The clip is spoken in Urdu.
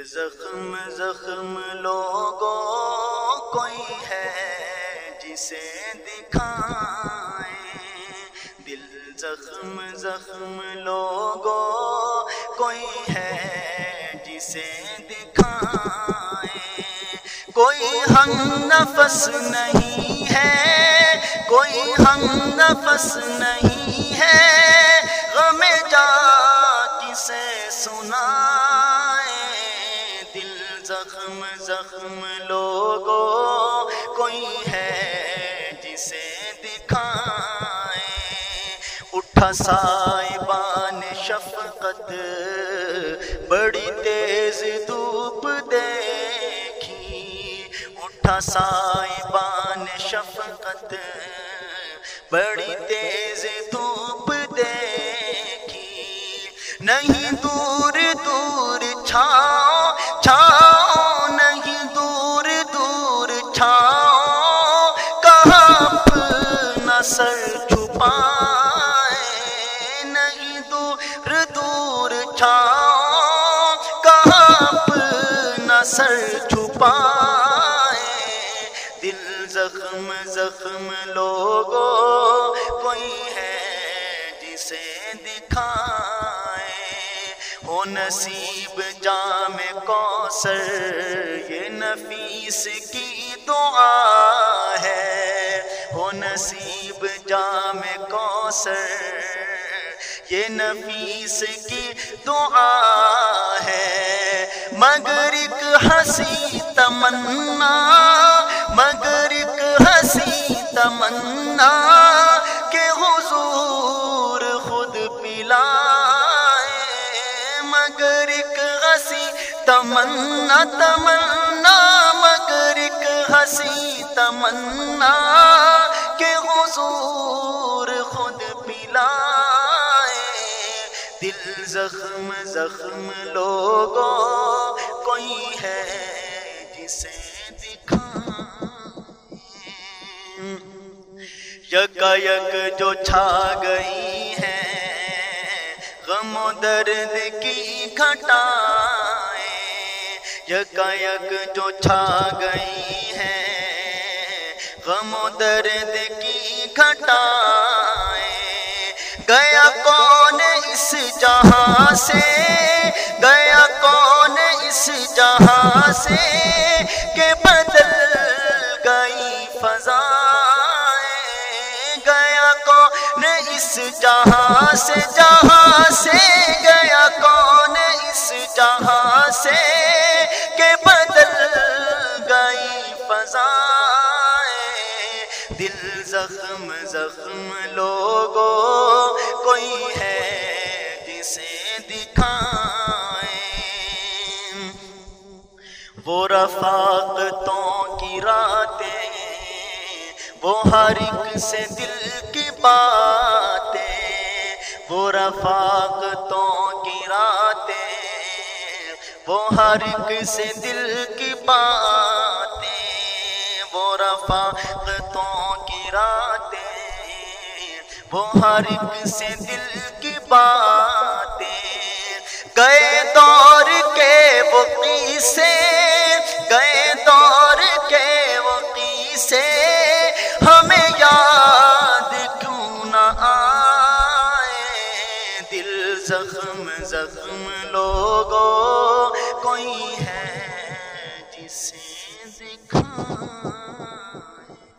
زخم زخم لوگوں کوئی ہے جسے دکھائیں۔ دل زخم زخم لوگوں کوئی ہے جسے دکھائیں۔ کوئی ہم نفس نہیں ہے، کوئی ہم نفس نہیں ہے۔ زخم زخم لوگوں، کوئی ہے جسے دکھائیں۔ اٹھا سائبان شفقت، بڑی تیز دھوپ دیکھی۔ اٹھا سائبان شفقت، بڑی تیز دھوپ دیکھی۔ نہیں سر چھپائے۔ دل زخم زخم لوگوں کوئی ہے جسے دکھائے۔ ہو نصیب جام کوثر، یہ نفیس کی دعا ہے۔ ہو نصیب جام کوثر یہ نفیس کی دعا ہے۔ مگر ایک ہنسی تمنا، مگر ایک ہنسی تمنا کہ حضور خود پلائے۔ مگر ایک ہنسی تمنا تمنا، مگر ایک ہنسی تمنا کہ حضور خود پلائے۔ دل زخم زخم لوگوں، کوئی ہے جسے دکھائیں۔ یکا یک جو چھا گئی ہے غم و درد کی گھٹائیں۔ یکا یک جو چھا گئی ہے غم و درد کی گھٹائیں۔ سے گیا کون اس جہاں سے کہ بدل گئی فضائیں؟ گیا کون اس جہاں سے جہاں سے گیا کون اس جہاں سے کہ بدل گئی فضائیں؟ دل زخم زخم لوگوں، کوئی ہے جسے دکھائیں۔ وہ رفاقتوں کی راتیں، وہ ہر ایک سے دل کی باتیں۔ وہ رفاقتوں کی راتیں، وہ ہر ایک سے دل کی باتیں۔ وہ رفاقتوں کی راتیں، وہ ہر ایک سے دل کی باتیں۔ سے گئے دور کے وقی سے، ہمیں یاد کیوں نہ آئے؟ دل زخم زخم لوگوں، کوئی ہے